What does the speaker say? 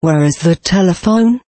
Where is the telephone?